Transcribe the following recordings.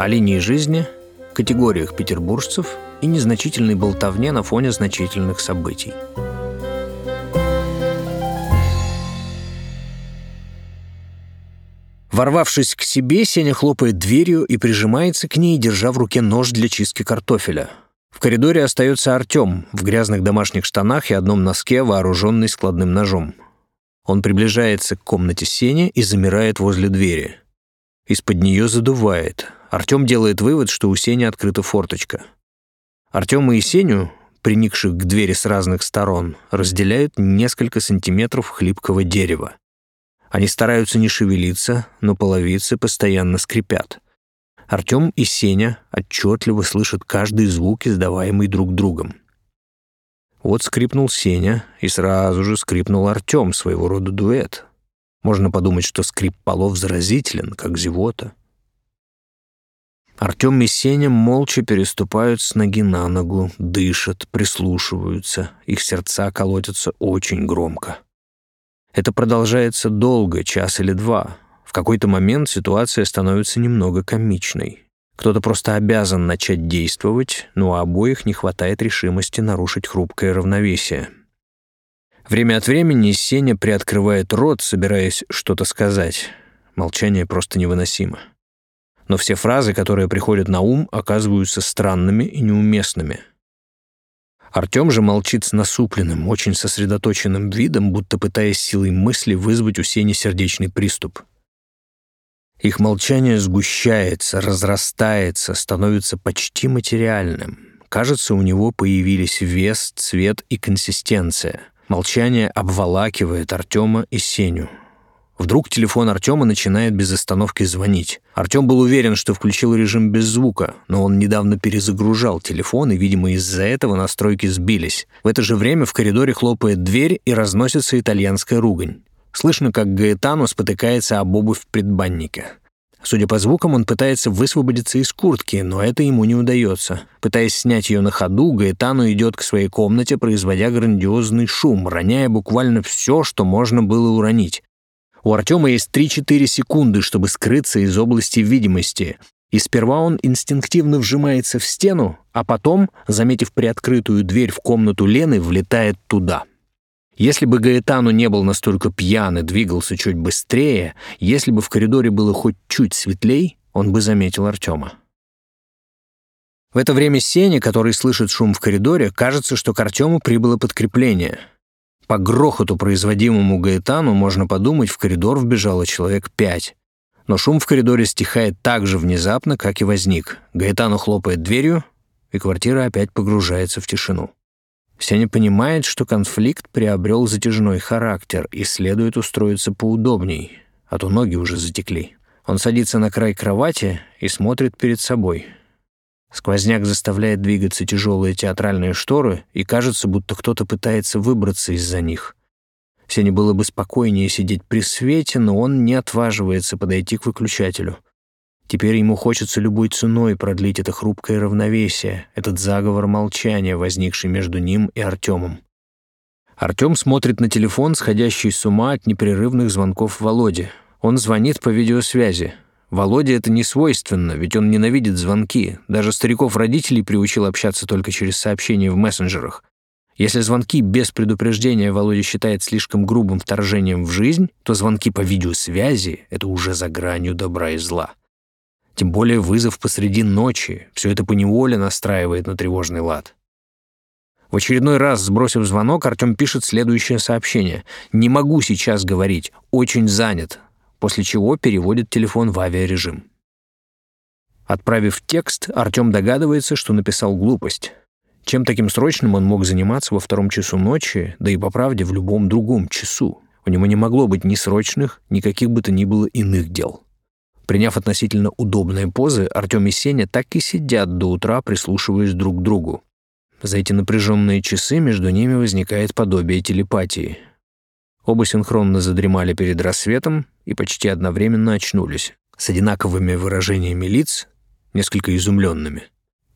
о линии жизни, категориях петербуржцев и незначительной болтовне на фоне значительных событий. Ворвавшись к себе, Сеня хлопает дверью и прижимается к ней, держа в руке нож для чистки картофеля. В коридоре остается Артем в грязных домашних штанах и одном носке, вооруженный складным ножом. Он приближается к комнате Сени и замирает возле двери. Из-под нее задувает. Артем делает вывод, что у Сени открыта форточка. Артема и Сеню, приникших к двери с разных сторон, разделяют несколько сантиметров хлипкого дерева. Они стараются не шевелиться, но половицы постоянно скрипят. Артем и Сеня отчетливо слышат каждый звук, издаваемый друг другом. Вот скрипнул Сеня, и сразу же скрипнул Артем, своего рода дуэт. Можно подумать, что скрип полов заразителен, как зевота. Артем и Сеня молча переступают с ноги на ногу, дышат, прислушиваются, их сердца колотятся очень громко. Это продолжается долго, час или два. В какой-то момент ситуация становится немного комичной. Кто-то просто обязан начать действовать, но у обоих не хватает решимости нарушить хрупкое равновесие. Время от времени Сеня приоткрывает рот, собираясь что-то сказать. Молчание просто невыносимо. Но все фразы, которые приходят на ум, оказываются странными и неуместными. Артем же молчит с насупленным, очень сосредоточенным видом, будто пытаясь силой мысли вызвать у Сени сердечный приступ. Их молчание сгущается, разрастается, становится почти материальным. Кажется, у него появились вес, цвет и консистенция. Молчание обволакивает Артема и Сеню. Вдруг телефон Артема начинает без остановки звонить. Артем был уверен, что включил режим без звука, но он недавно перезагружал телефон, и, видимо, из-за этого настройки сбились. В это же время в коридоре хлопает дверь и разносится итальянская ругань. Слышно, как Гаэтано спотыкается об обувь в предбаннике. Судя по звукам, он пытается высвободиться из куртки, но это ему не удается. Пытаясь снять ее на ходу, Гаэтану идет к своей комнате, производя грандиозный шум, роняя буквально все, что можно было уронить. У Артема есть 3-4 секунды, чтобы скрыться из области видимости. И сперва он инстинктивно вжимается в стену, а потом, заметив приоткрытую дверь в комнату Лены, влетает туда. Если бы Гаэтану не был настолько пьян и двигался чуть быстрее, если бы в коридоре было хоть чуть светлей, он бы заметил Артема. В это время Сеня, который слышит шум в коридоре, кажется, что к Артему прибыло подкрепление — по грохоту, производимому Гаэтану, можно подумать, в коридор вбежало человек пять. Но шум в коридоре стихает так же внезапно, как и возник. Гаэтану хлопает дверью, и квартира опять погружается в тишину. Сеня понимает, что конфликт приобрел затяжной характер и следует устроиться поудобней, а то ноги уже затекли. Он садится на край кровати и смотрит перед собой — Сквозняк заставляет двигаться тяжелые театральные шторы, и кажется, будто кто-то пытается выбраться из-за них. Сене было бы спокойнее сидеть при свете, но он не отваживается подойти к выключателю. Теперь ему хочется любой ценой продлить это хрупкое равновесие, этот заговор молчания, возникший между ним и Артемом. Артем смотрит на телефон, сходящий с ума от непрерывных звонков Володе. Он звонит по видеосвязи. Володе это не свойственно, ведь он ненавидит звонки. Даже стариков-родителей приучил общаться только через сообщения в мессенджерах. Если звонки без предупреждения Володя считает слишком грубым вторжением в жизнь, то звонки по видеосвязи — это уже за гранью добра и зла. Тем более вызов посреди ночи. Все это поневоле настраивает на тревожный лад. В очередной раз, сбросив звонок, Артем пишет следующее сообщение. «Не могу сейчас говорить. Очень занят после чего переводит телефон в авиарежим. Отправив текст, Артем догадывается, что написал глупость. Чем таким срочным он мог заниматься во втором часу ночи, да и по правде в любом другом часу? У него не могло быть ни срочных, ни каких бы то ни было иных дел. Приняв относительно удобные позы, Артем и Сеня так и сидят до утра, прислушиваясь друг к другу. За эти напряженные часы между ними возникает подобие телепатии. Оба синхронно задремали перед рассветом и почти одновременно очнулись, с одинаковыми выражениями лиц, несколько изумленными.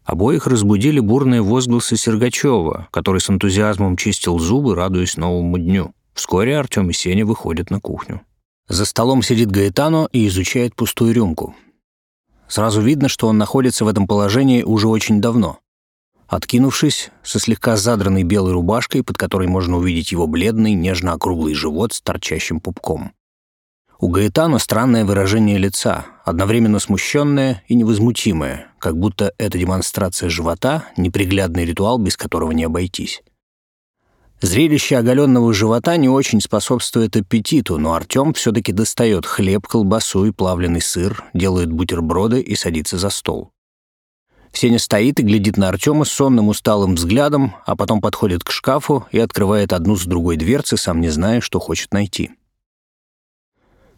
Обоих разбудили бурные возгласы Сергачева, который с энтузиазмом чистил зубы, радуясь новому дню. Вскоре Артем и Сеня выходят на кухню. За столом сидит Гаэтано и изучает пустую рюмку. Сразу видно, что он находится в этом положении уже очень давно. Откинувшись, со слегка задранной белой рубашкой, под которой можно увидеть его бледный, нежно-округлый живот с торчащим пупком. У Гаэтана странное выражение лица, одновременно смущенное и невозмутимое, как будто это демонстрация живота, неприглядный ритуал, без которого не обойтись. Зрелище оголенного живота не очень способствует аппетиту, но Артем все-таки достает хлеб, колбасу и плавленый сыр, делает бутерброды и садится за стол. Сеня стоит и глядит на Артема сонным усталым взглядом, а потом подходит к шкафу и открывает одну с другой дверцы, сам не зная, что хочет найти.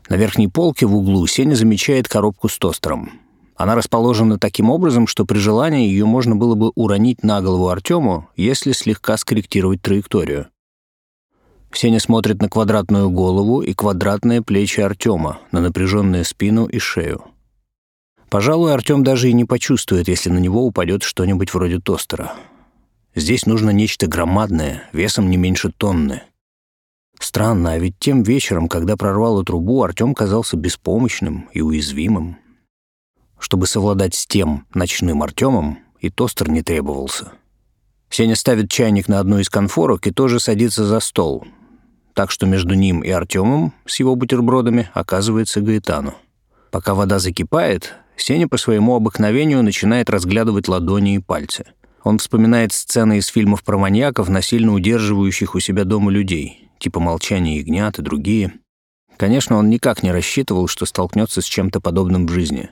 На верхней полке в углу Сеня замечает коробку с тостером. Она расположена таким образом, что при желании ее можно было бы уронить на голову Артему, если слегка скорректировать траекторию. Сеня смотрит на квадратную голову и квадратные плечи Артема, на напряженную спину и шею. Пожалуй, Артем даже и не почувствует, если на него упадет что-нибудь вроде тостера. Здесь нужно нечто громадное, весом не меньше тонны. Странно, а ведь тем вечером, когда прорвало трубу, Артем казался беспомощным и уязвимым. Чтобы совладать с тем ночным Артемом, и тостер не требовался. Сеня ставит чайник на одну из конфорок и тоже садится за стол, так что между ним и Артемом с его бутербродами оказывается Гаэтану. Пока вода закипает, Сеня по своему обыкновению начинает разглядывать ладони и пальцы. Он вспоминает сцены из фильмов про маньяков, насильно удерживающих у себя дома людей, типа «Молчание ягнят» и другие. Конечно, он никак не рассчитывал, что столкнется с чем-то подобным в жизни.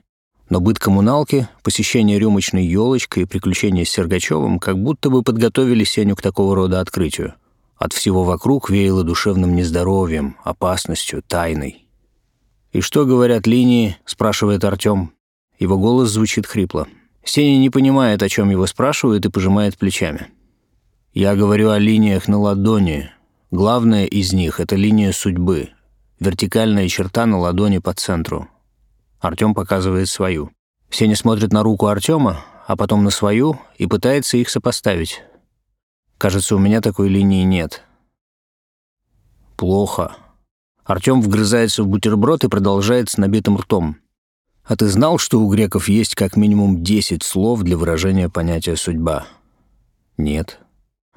Но быт коммуналки, посещение рюмочной елочкой и приключения с Сергачевым как будто бы подготовили Сеню к такого рода открытию. От всего вокруг веяло душевным нездоровьем, опасностью, тайной. «И что говорят линии?» — спрашивает Артем. Его голос звучит хрипло. Сеня не понимает, о чем его спрашивают, и пожимает плечами. «Я говорю о линиях на ладони. Главная из них — это линия судьбы. Вертикальная черта на ладони по центру. Артем показывает свою. Сеня смотрит на руку Артема, а потом на свою и пытается их сопоставить. Кажется, у меня такой линии нет. Плохо. Артем вгрызается в бутерброд и продолжает с набитым ртом. А ты знал, что у греков есть как минимум 10 слов для выражения понятия «судьба»? Нет.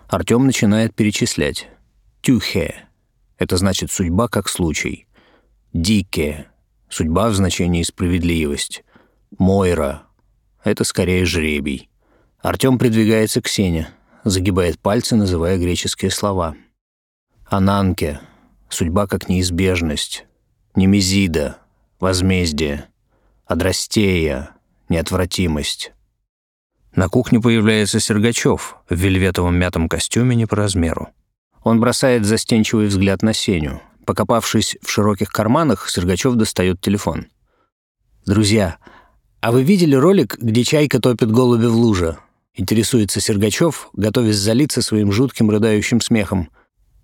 Артем начинает перечислять. Тюхе — это значит «судьба как случай». Дике Судьба в значении справедливость. Мойра. Это скорее жребий. Артем придвигается к Сене, загибает пальцы, называя греческие слова. Ананке. Судьба как неизбежность. Немезида. Возмездие. Адрастея. Неотвратимость. На кухне появляется Сергачев в вельветовом мятом костюме не по размеру. Он бросает застенчивый взгляд на Сеню, Покопавшись в широких карманах, Сергачев достает телефон. «Друзья, а вы видели ролик, где чайка топит голубя в луже?» Интересуется Сергачев, готовясь залиться своим жутким рыдающим смехом.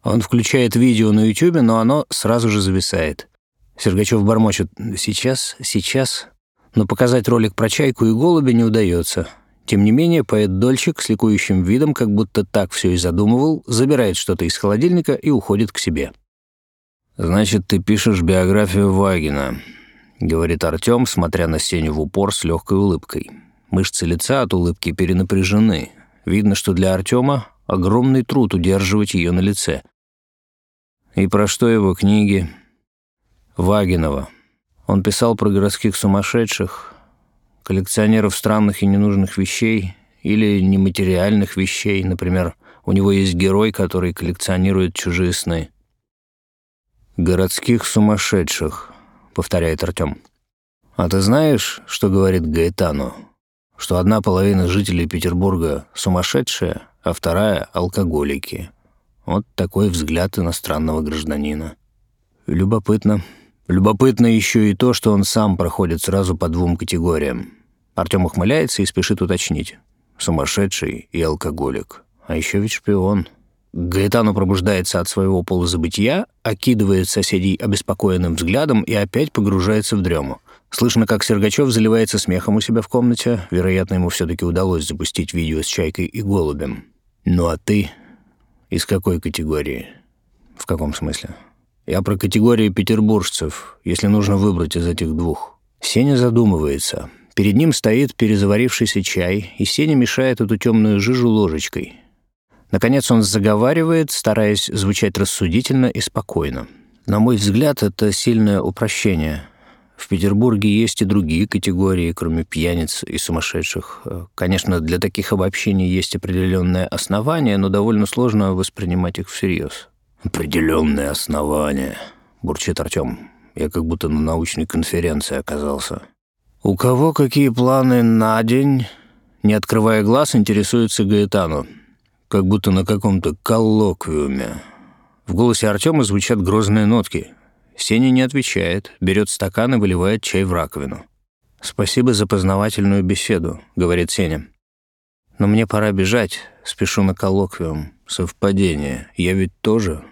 Он включает видео на Ютубе, но оно сразу же зависает. Сергачев бормочет «сейчас, сейчас». Но показать ролик про чайку и голубя не удается. Тем не менее, поэт-дольщик с ликующим видом, как будто так все и задумывал, забирает что-то из холодильника и уходит к себе. «Значит, ты пишешь биографию Вагина», — говорит Артём, смотря на Сеню в упор с легкой улыбкой. Мышцы лица от улыбки перенапряжены. Видно, что для Артёма огромный труд удерживать ее на лице. И про что его книги? Вагинова. Он писал про городских сумасшедших, коллекционеров странных и ненужных вещей или нематериальных вещей. Например, у него есть герой, который коллекционирует чужие сны. «Городских сумасшедших», — повторяет Артём. «А ты знаешь, что говорит Гаэтану? Что одна половина жителей Петербурга сумасшедшие, а вторая — алкоголики. Вот такой взгляд иностранного гражданина. Любопытно. Любопытно еще и то, что он сам проходит сразу по двум категориям. Артём ухмыляется и спешит уточнить. Сумасшедший и алкоголик. А еще ведь шпион». Гаэтану пробуждается от своего полузабытия, окидывает соседей обеспокоенным взглядом и опять погружается в дрему. Слышно, как Сергачев заливается смехом у себя в комнате. Вероятно, ему все-таки удалось запустить видео с чайкой и голубем. «Ну а ты? Из какой категории?» «В каком смысле?» «Я про категории петербуржцев, если нужно выбрать из этих двух». Сеня задумывается. Перед ним стоит перезаварившийся чай, и Сеня мешает эту темную жижу ложечкой. Наконец он заговаривает, стараясь звучать рассудительно и спокойно. На мой взгляд, это сильное упрощение. В Петербурге есть и другие категории, кроме пьяниц и сумасшедших. Конечно, для таких обобщений есть определенное основание, но довольно сложно воспринимать их всерьез. «Определенное основание», — бурчит Артем. Я как будто на научной конференции оказался. «У кого какие планы на день?» Не открывая глаз, интересуется Гаэтану. Как будто на каком-то коллоквиуме. В голосе Артема звучат грозные нотки. Сеня не отвечает, берет стакан и выливает чай в раковину. «Спасибо за познавательную беседу», — говорит Сеня. «Но мне пора бежать, спешу на коллоквиум. Совпадение. Я ведь тоже.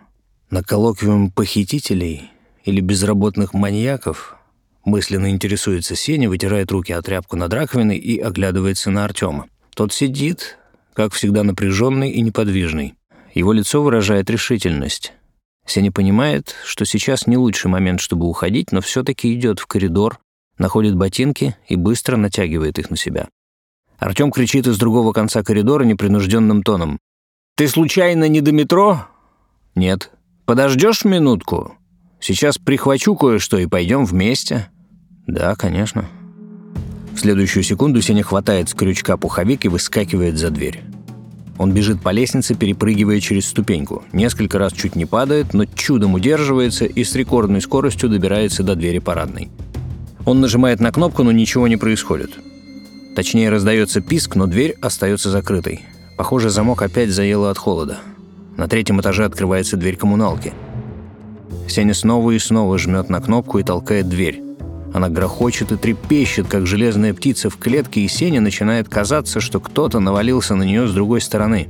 На коллоквиум похитителей или безработных маньяков Мысленно интересуется Сеня, вытирает руки от тряпку над раковиной и оглядывается на Артема. Тот сидит, как всегда напряженный и неподвижный. Его лицо выражает решительность. Сеня понимает, что сейчас не лучший момент, чтобы уходить, но все-таки идет в коридор, находит ботинки и быстро натягивает их на себя. Артем кричит из другого конца коридора непринужденным тоном. «Ты случайно не до метро?» «Нет». «Подождешь минутку?» Сейчас прихвачу кое-что и пойдем вместе». «Да, конечно». В следующую секунду Сеня хватает с крючка пуховик и выскакивает за дверь. Он бежит по лестнице, перепрыгивая через ступеньку. Несколько раз чуть не падает, но чудом удерживается и с рекордной скоростью добирается до двери парадной. Он нажимает на кнопку, но ничего не происходит. Точнее, раздается писк, но дверь остается закрытой. Похоже, замок опять заело от холода. На третьем этаже открывается дверь коммуналки – Сеня снова и снова жмет на кнопку и толкает дверь. Она грохочет и трепещет, как железная птица в клетке, и Сеня начинает казаться, что кто-то навалился на нее с другой стороны.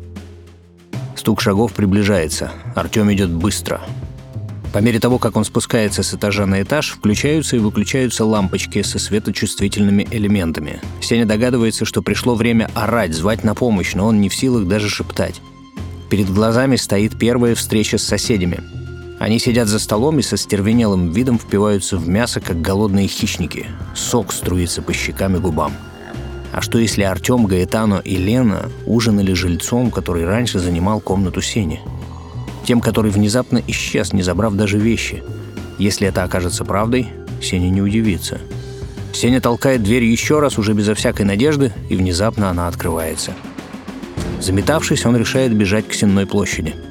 Стук шагов приближается. Артем идет быстро. По мере того, как он спускается с этажа на этаж, включаются и выключаются лампочки со светочувствительными элементами. Сеня догадывается, что пришло время орать, звать на помощь, но он не в силах даже шептать. Перед глазами стоит первая встреча с соседями – они сидят за столом и со стервенелым видом впиваются в мясо, как голодные хищники. Сок струится по щекам и губам. А что если Артем, Гаэтано и Лена ужинали жильцом, который раньше занимал комнату Сени? Тем, который внезапно исчез, не забрав даже вещи. Если это окажется правдой, Сеня не удивится. Сеня толкает дверь еще раз, уже безо всякой надежды, и внезапно она открывается. Заметавшись, он решает бежать к Сенной площади –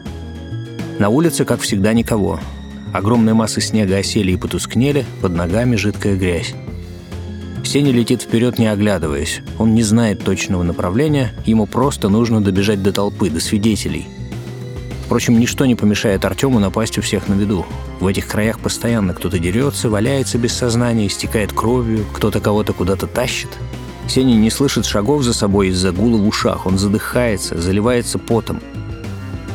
на улице, как всегда, никого. Огромные массы снега осели и потускнели, под ногами жидкая грязь. Сеня летит вперед, не оглядываясь. Он не знает точного направления, ему просто нужно добежать до толпы, до свидетелей. Впрочем, ничто не помешает Артему напасть у всех на виду. В этих краях постоянно кто-то дерется, валяется без сознания, истекает кровью, кто-то кого-то куда-то тащит. Сеня не слышит шагов за собой из-за гула в ушах, он задыхается, заливается потом.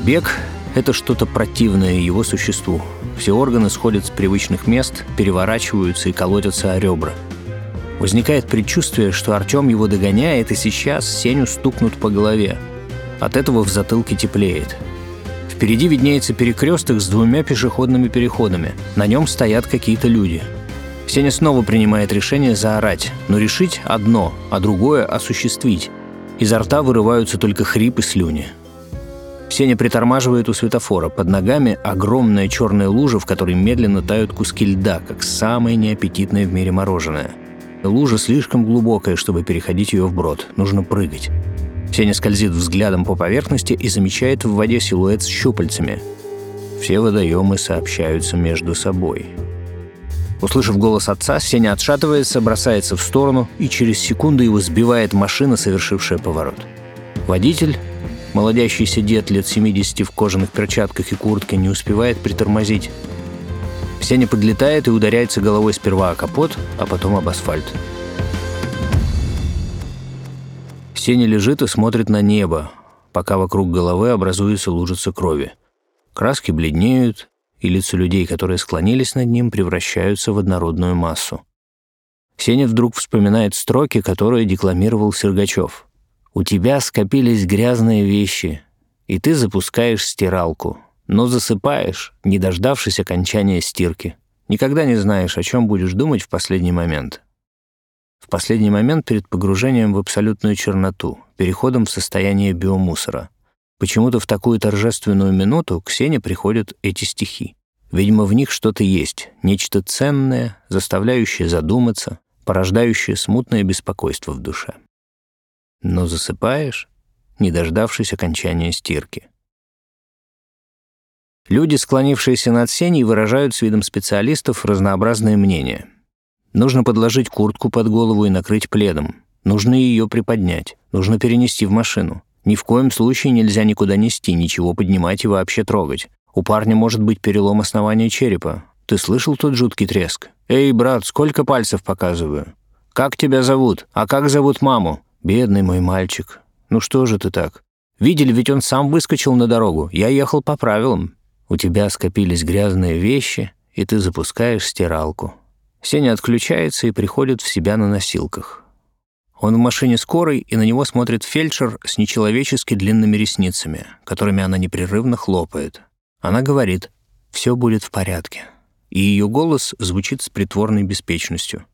Бег это что-то противное его существу. Все органы сходят с привычных мест, переворачиваются и колотятся о ребра. Возникает предчувствие, что Артем его догоняет, и сейчас Сеню стукнут по голове. От этого в затылке теплеет. Впереди виднеется перекресток с двумя пешеходными переходами. На нем стоят какие-то люди. Сеня снова принимает решение заорать, но решить одно, а другое осуществить. Изо рта вырываются только хрип и слюни. Сеня притормаживает у светофора. Под ногами огромная черная лужа, в которой медленно тают куски льда, как самое неаппетитное в мире мороженое. Лужа слишком глубокая, чтобы переходить ее вброд. Нужно прыгать. Сеня скользит взглядом по поверхности и замечает в воде силуэт с щупальцами. Все водоемы сообщаются между собой. Услышав голос отца, Сеня отшатывается, бросается в сторону, и через секунду его сбивает машина, совершившая поворот. Водитель, Молодящийся дед лет 70 в кожаных перчатках и куртке не успевает притормозить. Сеня подлетает и ударяется головой сперва о капот, а потом об асфальт. Сеня лежит и смотрит на небо, пока вокруг головы образуется лужица крови. Краски бледнеют, и лица людей, которые склонились над ним, превращаются в однородную массу. Сеня вдруг вспоминает строки, которые декламировал Сергачев. У тебя скопились грязные вещи, и ты запускаешь стиралку, но засыпаешь, не дождавшись окончания стирки. Никогда не знаешь, о чем будешь думать в последний момент. В последний момент перед погружением в абсолютную черноту, переходом в состояние биомусора. Почему-то в такую торжественную минуту к Сене приходят эти стихи. Видимо, в них что-то есть, нечто ценное, заставляющее задуматься, порождающее смутное беспокойство в душе. Но засыпаешь, не дождавшись окончания стирки. Люди, склонившиеся над сеней, выражают с видом специалистов разнообразные мнения. Нужно подложить куртку под голову и накрыть пледом. Нужно ее приподнять. Нужно перенести в машину. Ни в коем случае нельзя никуда нести, ничего поднимать и вообще трогать. У парня может быть перелом основания черепа. Ты слышал тот жуткий треск? «Эй, брат, сколько пальцев показываю? Как тебя зовут? А как зовут маму?» «Бедный мой мальчик. Ну что же ты так? Видели, ведь он сам выскочил на дорогу. Я ехал по правилам. У тебя скопились грязные вещи, и ты запускаешь стиралку. Сеня отключается и приходит в себя на носилках. Он в машине скорой, и на него смотрит фельдшер с нечеловечески длинными ресницами, которыми она непрерывно хлопает. Она говорит «все будет в порядке», и ее голос звучит с притворной беспечностью.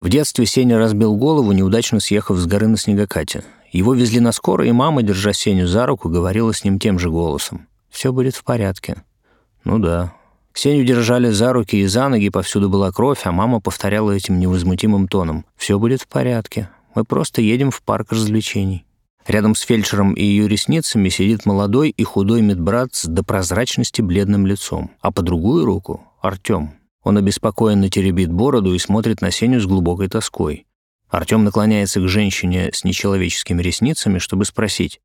В детстве Сеня разбил голову, неудачно съехав с горы на снегокате. Его везли на скорой, и мама, держа Сеню за руку, говорила с ним тем же голосом все будет в порядке». «Ну да». Сеню держали за руки и за ноги, повсюду была кровь, а мама повторяла этим невозмутимым тоном. «Все будет в порядке. Мы просто едем в парк развлечений». Рядом с фельдшером и ее ресницами сидит молодой и худой медбрат с до прозрачности бледным лицом, а по другую руку — Артем. Он обеспокоенно теребит бороду и смотрит на Сеню с глубокой тоской. Артем наклоняется к женщине с нечеловеческими ресницами, чтобы спросить,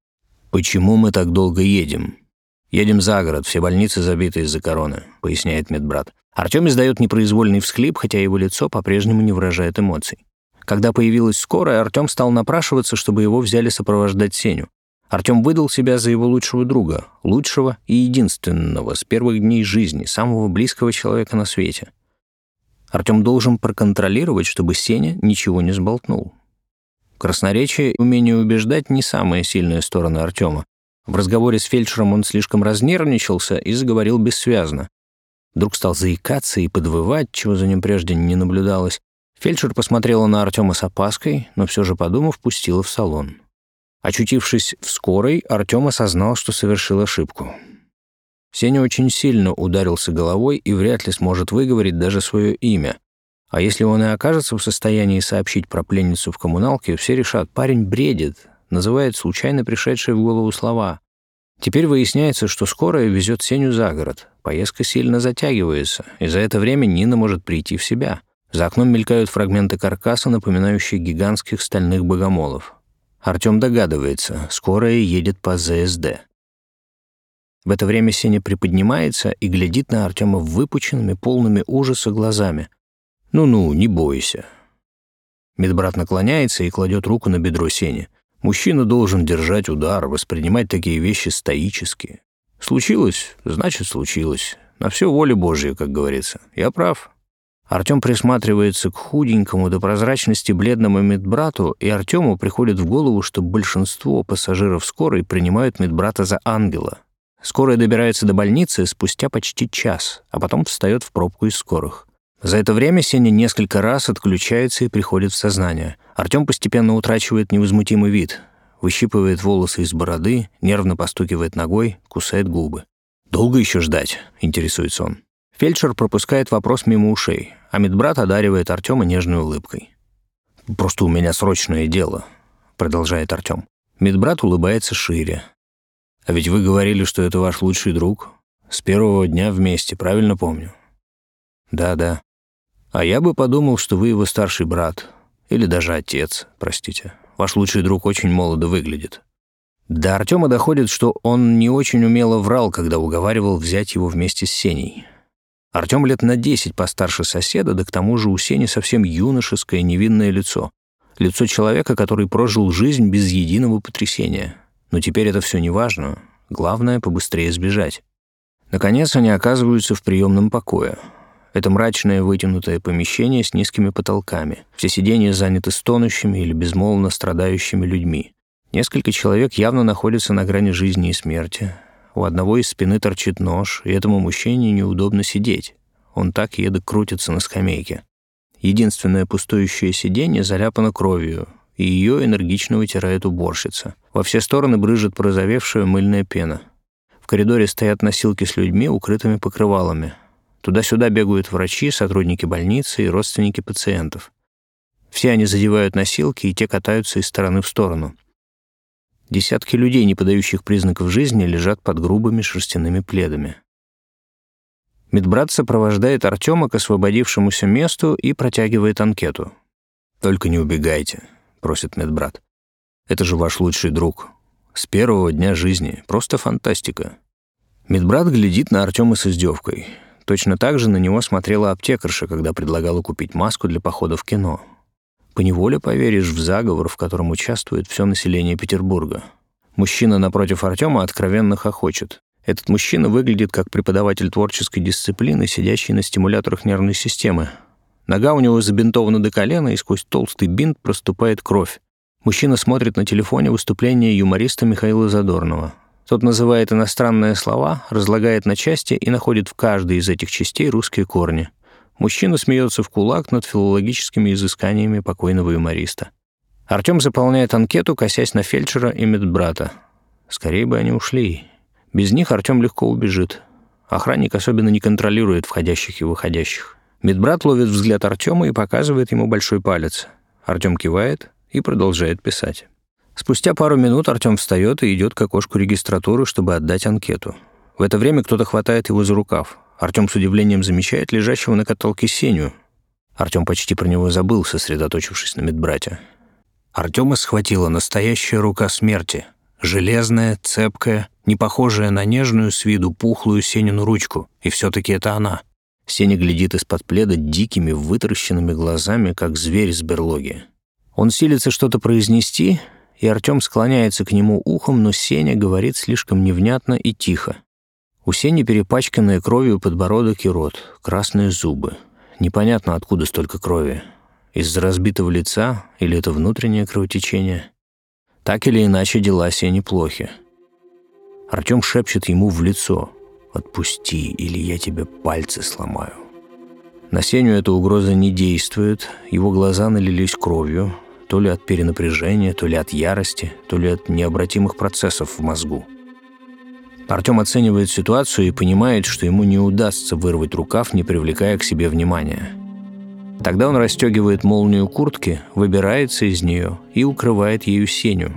«Почему мы так долго едем?» «Едем за город, все больницы забиты из-за короны», — поясняет медбрат. Артем издает непроизвольный всхлип, хотя его лицо по-прежнему не выражает эмоций. Когда появилась скорая, Артем стал напрашиваться, чтобы его взяли сопровождать Сеню. Артем выдал себя за его лучшего друга, лучшего и единственного с первых дней жизни, самого близкого человека на свете. Артем должен проконтролировать, чтобы Сеня ничего не сболтнул. Красноречие и умение убеждать — не самая сильная сторона Артема, в разговоре с фельдшером он слишком разнервничался и заговорил бессвязно. Вдруг стал заикаться и подвывать, чего за ним прежде не наблюдалось. Фельдшер посмотрела на Артема с опаской, но все же, подумав, пустила в салон. Очутившись в скорой, Артем осознал, что совершил ошибку. Сеня очень сильно ударился головой и вряд ли сможет выговорить даже свое имя. А если он и окажется в состоянии сообщить про пленницу в коммуналке, все решат, парень бредит, называет случайно пришедшие в голову слова. Теперь выясняется, что скорая везет Сеню за город. Поездка сильно затягивается, и за это время Нина может прийти в себя. За окном мелькают фрагменты каркаса, напоминающие гигантских стальных богомолов. Артем догадывается, скорая едет по ЗСД. В это время Сеня приподнимается и глядит на Артема выпученными, полными ужаса глазами. «Ну-ну, не бойся». Медбрат наклоняется и кладет руку на бедро Сени. Мужчина должен держать удар, воспринимать такие вещи стоически. Случилось, значит, случилось. На все воля Божья, как говорится. Я прав. Артем присматривается к худенькому до прозрачности бледному медбрату, и Артему приходит в голову, что большинство пассажиров скорой принимают медбрата за ангела. Скорая добирается до больницы спустя почти час, а потом встает в пробку из скорых. За это время Сеня несколько раз отключается и приходит в сознание. Артем постепенно утрачивает невозмутимый вид, выщипывает волосы из бороды, нервно постукивает ногой, кусает губы. «Долго еще ждать?» — интересуется он. Фельдшер пропускает вопрос мимо ушей, а медбрат одаривает Артема нежной улыбкой. «Просто у меня срочное дело», — продолжает Артем. Медбрат улыбается шире. «А ведь вы говорили, что это ваш лучший друг. С первого дня вместе, правильно помню?» «Да-да. А я бы подумал, что вы его старший брат. Или даже отец, простите. Ваш лучший друг очень молодо выглядит. До Артема доходит, что он не очень умело врал, когда уговаривал взять его вместе с Сеней. Артем лет на десять постарше соседа, да к тому же у Сени совсем юношеское невинное лицо. Лицо человека, который прожил жизнь без единого потрясения. Но теперь это все не важно. Главное — побыстрее сбежать. Наконец они оказываются в приемном покое. Это мрачное вытянутое помещение с низкими потолками. Все сиденья заняты стонущими или безмолвно страдающими людьми. Несколько человек явно находятся на грани жизни и смерти. У одного из спины торчит нож, и этому мужчине неудобно сидеть. Он так едок крутится на скамейке. Единственное пустующее сиденье заляпано кровью, и ее энергично вытирает уборщица. Во все стороны брызжет прозовевшая мыльная пена. В коридоре стоят носилки с людьми, укрытыми покрывалами. Туда-сюда бегают врачи, сотрудники больницы и родственники пациентов. Все они задевают носилки, и те катаются из стороны в сторону. Десятки людей, не подающих признаков жизни, лежат под грубыми шерстяными пледами. Медбрат сопровождает Артема к освободившемуся месту и протягивает анкету. «Только не убегайте», — просит медбрат. «Это же ваш лучший друг. С первого дня жизни. Просто фантастика». Медбрат глядит на Артема с издевкой. Точно так же на него смотрела аптекарша, когда предлагала купить маску для похода в кино. Поневоле поверишь в заговор, в котором участвует все население Петербурга. Мужчина напротив Артема откровенно хохочет. Этот мужчина выглядит как преподаватель творческой дисциплины, сидящий на стимуляторах нервной системы. Нога у него забинтована до колена, и сквозь толстый бинт проступает кровь. Мужчина смотрит на телефоне выступление юмориста Михаила Задорнова. Тот называет иностранные слова, разлагает на части и находит в каждой из этих частей русские корни. Мужчина смеется в кулак над филологическими изысканиями покойного юмориста. Артем заполняет анкету, косясь на фельдшера и медбрата. Скорее бы они ушли. Без них Артем легко убежит. Охранник особенно не контролирует входящих и выходящих. Медбрат ловит взгляд Артема и показывает ему большой палец. Артем кивает и продолжает писать. Спустя пару минут Артем встает и идет к окошку регистратуры, чтобы отдать анкету. В это время кто-то хватает его за рукав. Артем с удивлением замечает лежащего на каталке Сеню. Артем почти про него забыл, сосредоточившись на медбрате. Артема схватила настоящая рука смерти — Железная, цепкая, не похожая на нежную с виду пухлую Сенину ручку. И все-таки это она. Сеня глядит из-под пледа дикими, вытаращенными глазами, как зверь из берлоги. Он силится что-то произнести, и Артем склоняется к нему ухом, но Сеня говорит слишком невнятно и тихо. У Сени перепачканные кровью подбородок и рот, красные зубы. Непонятно, откуда столько крови. Из-за разбитого лица или это внутреннее кровотечение? Так или иначе, дела Сени плохи. Артем шепчет ему в лицо «Отпусти, или я тебе пальцы сломаю». На Сеню эта угроза не действует, его глаза налились кровью, то ли от перенапряжения, то ли от ярости, то ли от необратимых процессов в мозгу. Артем оценивает ситуацию и понимает, что ему не удастся вырвать рукав, не привлекая к себе внимания – Тогда он расстегивает молнию куртки, выбирается из нее и укрывает ею Сеню,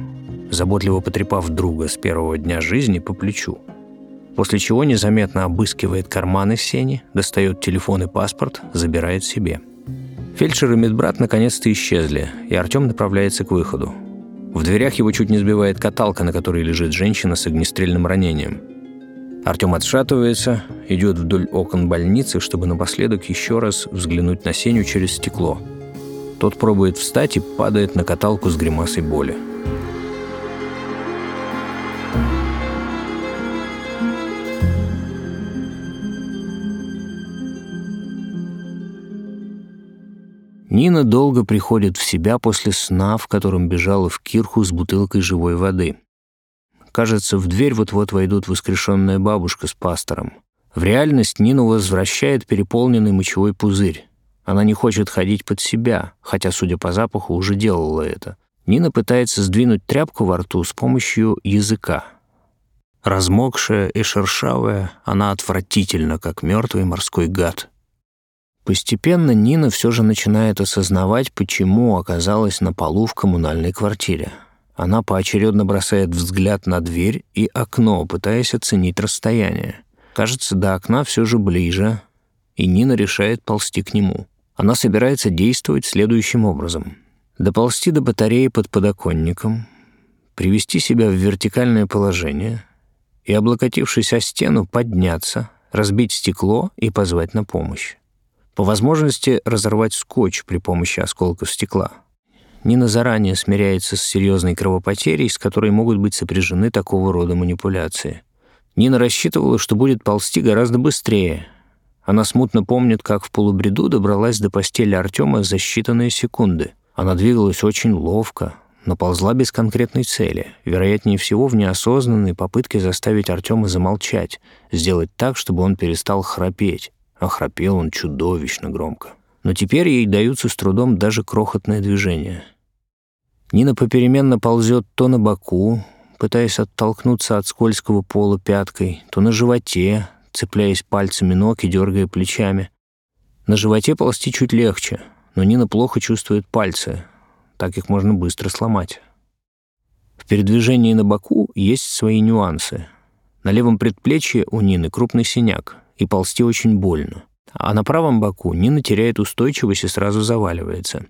заботливо потрепав друга с первого дня жизни по плечу. После чего незаметно обыскивает карманы Сени, достает телефон и паспорт, забирает себе. Фельдшер и медбрат наконец-то исчезли, и Артем направляется к выходу. В дверях его чуть не сбивает каталка, на которой лежит женщина с огнестрельным ранением – Артем отшатывается, идет вдоль окон больницы, чтобы напоследок еще раз взглянуть на Сеню через стекло. Тот пробует встать и падает на каталку с гримасой боли. Нина долго приходит в себя после сна, в котором бежала в кирху с бутылкой живой воды. Кажется, в дверь вот-вот войдут воскрешенная бабушка с пастором. В реальность Нину возвращает переполненный мочевой пузырь. Она не хочет ходить под себя, хотя, судя по запаху, уже делала это. Нина пытается сдвинуть тряпку во рту с помощью языка. Размокшая и шершавая, она отвратительна, как мертвый морской гад. Постепенно Нина все же начинает осознавать, почему оказалась на полу в коммунальной квартире. Она поочередно бросает взгляд на дверь и окно, пытаясь оценить расстояние. Кажется, до окна все же ближе, и Нина решает ползти к нему. Она собирается действовать следующим образом. Доползти до батареи под подоконником, привести себя в вертикальное положение и, облокотившись о стену, подняться, разбить стекло и позвать на помощь. По возможности разорвать скотч при помощи осколков стекла — Нина заранее смиряется с серьезной кровопотерей, с которой могут быть сопряжены такого рода манипуляции. Нина рассчитывала, что будет ползти гораздо быстрее. Она смутно помнит, как в полубреду добралась до постели Артема за считанные секунды. Она двигалась очень ловко, но ползла без конкретной цели, вероятнее всего в неосознанной попытке заставить Артема замолчать, сделать так, чтобы он перестал храпеть. А храпел он чудовищно громко. но теперь ей даются с трудом даже крохотные движения. Нина попеременно ползет то на боку, пытаясь оттолкнуться от скользкого пола пяткой, то на животе, цепляясь пальцами ног и дергая плечами. На животе ползти чуть легче, но Нина плохо чувствует пальцы, так их можно быстро сломать. В передвижении на боку есть свои нюансы. На левом предплечье у Нины крупный синяк, и ползти очень больно. А на правом боку Нина теряет устойчивость и сразу заваливается.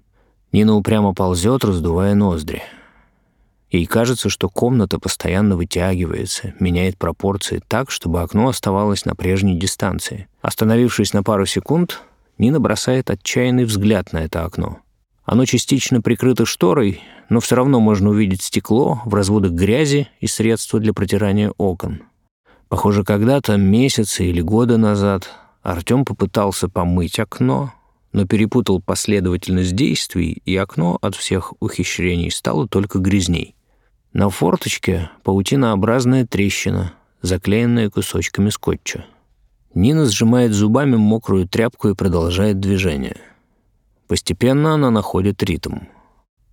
Нина упрямо ползет, раздувая ноздри. Ей кажется, что комната постоянно вытягивается, меняет пропорции так, чтобы окно оставалось на прежней дистанции. Остановившись на пару секунд, Нина бросает отчаянный взгляд на это окно. Оно частично прикрыто шторой, но все равно можно увидеть стекло в разводах грязи и средства для протирания окон. Похоже, когда-то, месяцы или года назад, Артем попытался помыть окно, но перепутал последовательность действий, и окно от всех ухищрений стало только грязней. На форточке паутинообразная трещина, заклеенная кусочками скотча. Нина сжимает зубами мокрую тряпку и продолжает движение. Постепенно она находит ритм.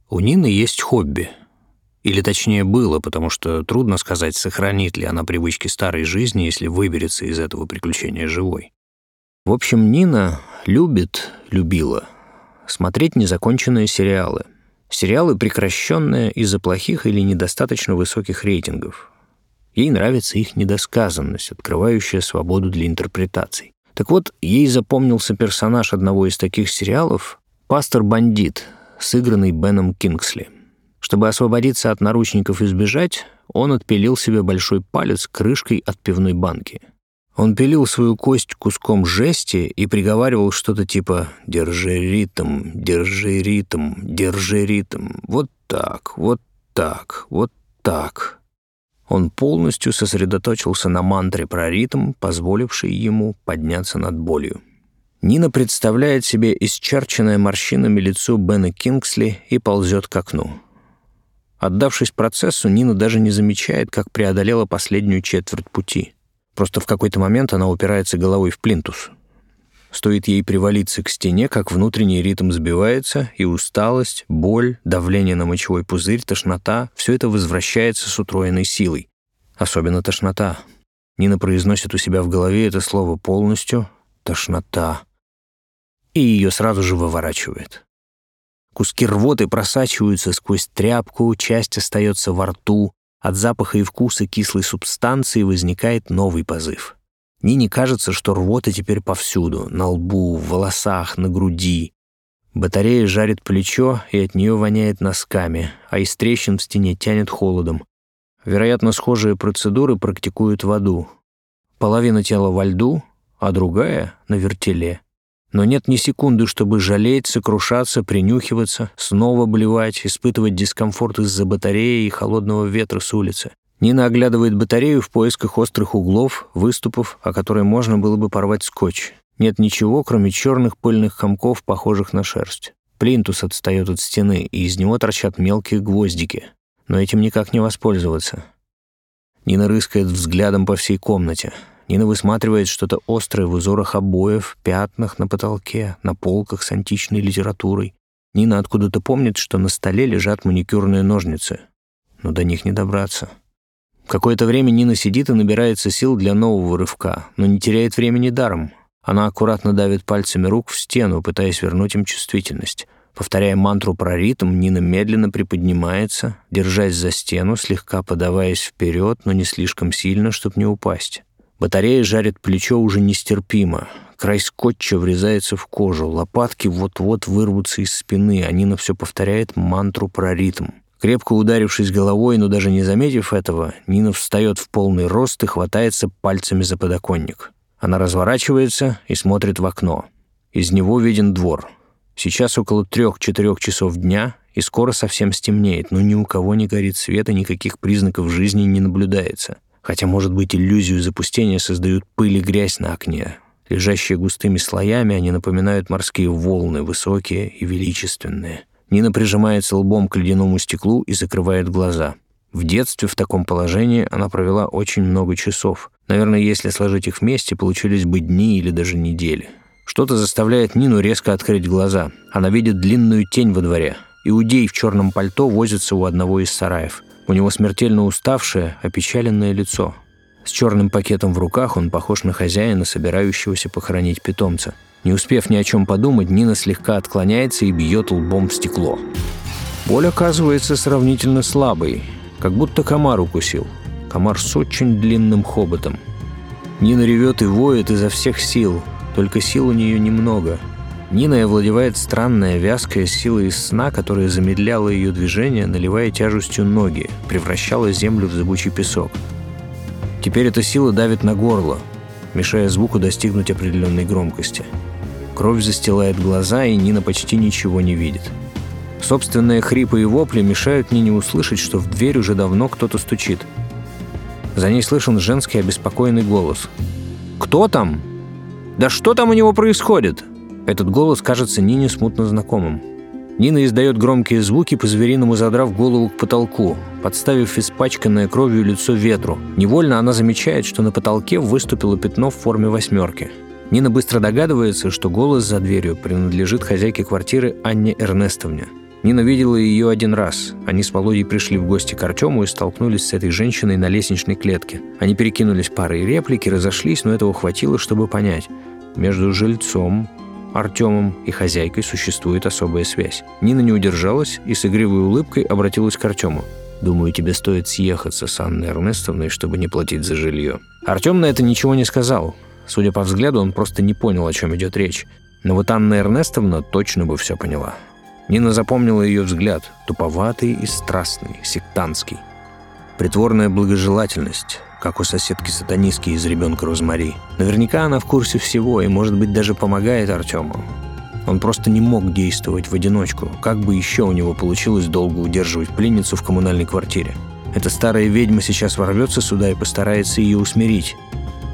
У Нины есть хобби. Или точнее было, потому что трудно сказать, сохранит ли она привычки старой жизни, если выберется из этого приключения живой. В общем, Нина любит, любила смотреть незаконченные сериалы — Сериалы прекращенные из-за плохих или недостаточно высоких рейтингов. Ей нравится их недосказанность, открывающая свободу для интерпретаций. Так вот, ей запомнился персонаж одного из таких сериалов — пастор-бандит, сыгранный Беном Кингсли. Чтобы освободиться от наручников и сбежать, он отпилил себе большой палец крышкой от пивной банки — он пилил свою кость куском жести и приговаривал что-то типа «держи ритм, держи ритм, держи ритм, вот так, вот так, вот так». Он полностью сосредоточился на мантре про ритм, позволивший ему подняться над болью. Нина представляет себе исчерченное морщинами лицо Бена Кингсли и ползет к окну. Отдавшись процессу, Нина даже не замечает, как преодолела последнюю четверть пути — Просто в какой-то момент она упирается головой в плинтус. Стоит ей привалиться к стене, как внутренний ритм сбивается, и усталость, боль, давление на мочевой пузырь, тошнота — все это возвращается с утроенной силой. Особенно тошнота. Нина произносит у себя в голове это слово полностью — тошнота. И ее сразу же выворачивает. Куски рвоты просачиваются сквозь тряпку, часть остается во рту, от запаха и вкуса кислой субстанции возникает новый позыв. Нине кажется, что рвота теперь повсюду — на лбу, в волосах, на груди. Батарея жарит плечо, и от нее воняет носками, а из трещин в стене тянет холодом. Вероятно, схожие процедуры практикуют в аду. Половина тела во льду, а другая — на вертеле. Но нет ни секунды, чтобы жалеть, сокрушаться, принюхиваться, снова блевать, испытывать дискомфорт из-за батареи и холодного ветра с улицы. Нина оглядывает батарею в поисках острых углов, выступов, о которые можно было бы порвать скотч. Нет ничего, кроме черных пыльных комков, похожих на шерсть. Плинтус отстает от стены, и из него торчат мелкие гвоздики. Но этим никак не воспользоваться. Нина рыскает взглядом по всей комнате. Нина высматривает что-то острое в узорах обоев, пятнах на потолке, на полках с античной литературой. Нина откуда-то помнит, что на столе лежат маникюрные ножницы. Но до них не добраться. Какое-то время Нина сидит и набирается сил для нового рывка, но не теряет времени даром. Она аккуратно давит пальцами рук в стену, пытаясь вернуть им чувствительность. Повторяя мантру про ритм, Нина медленно приподнимается, держась за стену, слегка подаваясь вперед, но не слишком сильно, чтобы не упасть. Батарея жарит плечо уже нестерпимо. Край скотча врезается в кожу. Лопатки вот-вот вырвутся из спины, а Нина все повторяет мантру про ритм. Крепко ударившись головой, но даже не заметив этого, Нина встает в полный рост и хватается пальцами за подоконник. Она разворачивается и смотрит в окно. Из него виден двор. Сейчас около трех-четырех часов дня, и скоро совсем стемнеет, но ни у кого не горит света, никаких признаков жизни не наблюдается. Хотя, может быть, иллюзию запустения создают пыль и грязь на окне. Лежащие густыми слоями, они напоминают морские волны, высокие и величественные. Нина прижимается лбом к ледяному стеклу и закрывает глаза. В детстве в таком положении она провела очень много часов. Наверное, если сложить их вместе, получились бы дни или даже недели. Что-то заставляет Нину резко открыть глаза. Она видит длинную тень во дворе. Иудей в черном пальто возится у одного из сараев. У него смертельно уставшее, опечаленное лицо. С черным пакетом в руках он похож на хозяина, собирающегося похоронить питомца. Не успев ни о чем подумать, Нина слегка отклоняется и бьет лбом в стекло. Боль оказывается сравнительно слабой, как будто комар укусил. Комар с очень длинным хоботом. Нина ревет и воет изо всех сил, только сил у нее немного. Нина овладевает странная вязкая сила из сна, которая замедляла ее движение, наливая тяжестью ноги, превращала землю в зыбучий песок. Теперь эта сила давит на горло, мешая звуку достигнуть определенной громкости. Кровь застилает глаза, и Нина почти ничего не видит. Собственные хрипы и вопли мешают Нине услышать, что в дверь уже давно кто-то стучит – за ней слышен женский обеспокоенный голос. «Кто там? Да что там у него происходит?» Этот голос кажется Нине смутно знакомым. Нина издает громкие звуки, по-звериному задрав голову к потолку, подставив испачканное кровью лицо ветру. Невольно она замечает, что на потолке выступило пятно в форме восьмерки. Нина быстро догадывается, что голос за дверью принадлежит хозяйке квартиры Анне Эрнестовне. Нина видела ее один раз. Они с Володей пришли в гости к Артему и столкнулись с этой женщиной на лестничной клетке. Они перекинулись парой реплики, разошлись, но этого хватило, чтобы понять. Между жильцом, Артемом и хозяйкой существует особая связь. Нина не удержалась и с игривой улыбкой обратилась к Артему. «Думаю, тебе стоит съехаться с Анной Эрнестовной, чтобы не платить за жилье». Артем на это ничего не сказал. Судя по взгляду, он просто не понял, о чем идет речь. Но вот Анна Эрнестовна точно бы все поняла. Нина запомнила ее взгляд, туповатый и страстный, сектантский. Притворная благожелательность, как у соседки-сатанистки из «Ребенка Розмари». Наверняка она в курсе всего и, может быть, даже помогает Артему. Он просто не мог действовать в одиночку. Как бы еще у него получилось долго удерживать пленницу в коммунальной квартире? Эта старая ведьма сейчас ворвется сюда и постарается ее усмирить.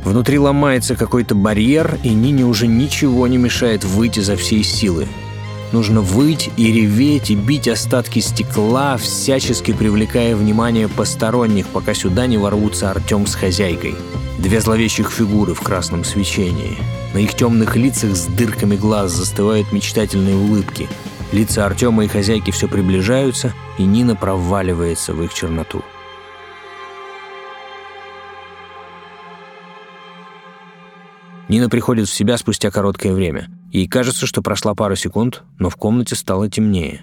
Внутри ломается какой-то барьер, и Нине уже ничего не мешает выйти за всей силы. Нужно выть и реветь и бить остатки стекла, всячески привлекая внимание посторонних, пока сюда не ворвутся Артем с хозяйкой. Две зловещих фигуры в красном свечении. На их темных лицах с дырками глаз застывают мечтательные улыбки. Лица Артема и хозяйки все приближаются, и Нина проваливается в их черноту. Нина приходит в себя спустя короткое время. Ей кажется, что прошла пара секунд, но в комнате стало темнее.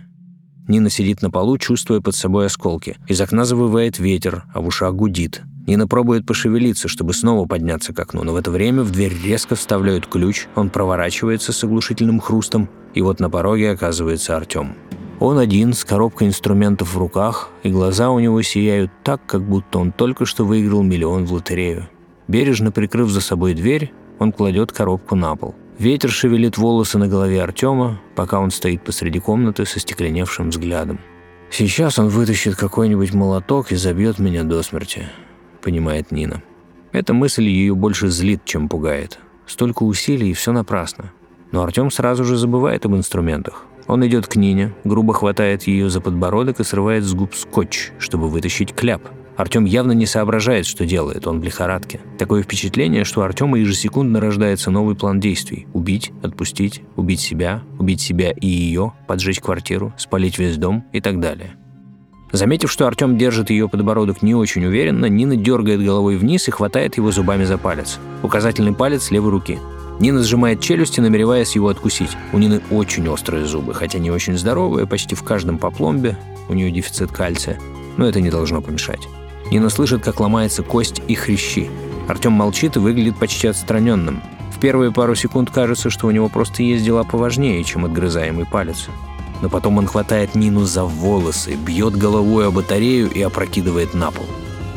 Нина сидит на полу, чувствуя под собой осколки. Из окна завывает ветер, а в ушах гудит. Нина пробует пошевелиться, чтобы снова подняться к окну, но в это время в дверь резко вставляют ключ, он проворачивается с оглушительным хрустом, и вот на пороге оказывается Артем. Он один, с коробкой инструментов в руках, и глаза у него сияют так, как будто он только что выиграл миллион в лотерею. Бережно прикрыв за собой дверь, он кладет коробку на пол. Ветер шевелит волосы на голове Артема, пока он стоит посреди комнаты со стекленевшим взглядом. «Сейчас он вытащит какой-нибудь молоток и забьет меня до смерти», — понимает Нина. Эта мысль ее больше злит, чем пугает. Столько усилий, и все напрасно. Но Артем сразу же забывает об инструментах. Он идет к Нине, грубо хватает ее за подбородок и срывает с губ скотч, чтобы вытащить кляп — Артем явно не соображает, что делает, он в лихорадке. Такое впечатление, что у Артема ежесекундно рождается новый план действий. Убить, отпустить, убить себя, убить себя и ее, поджечь квартиру, спалить весь дом и так далее. Заметив, что Артем держит ее подбородок не очень уверенно, Нина дергает головой вниз и хватает его зубами за палец. Указательный палец левой руки. Нина сжимает челюсти, намереваясь его откусить. У Нины очень острые зубы, хотя не очень здоровые, почти в каждом по пломбе. У нее дефицит кальция. Но это не должно помешать. Нина слышит, как ломается кость и хрящи. Артем молчит и выглядит почти отстраненным. В первые пару секунд кажется, что у него просто есть дела поважнее, чем отгрызаемый палец. Но потом он хватает Нину за волосы, бьет головой о батарею и опрокидывает на пол.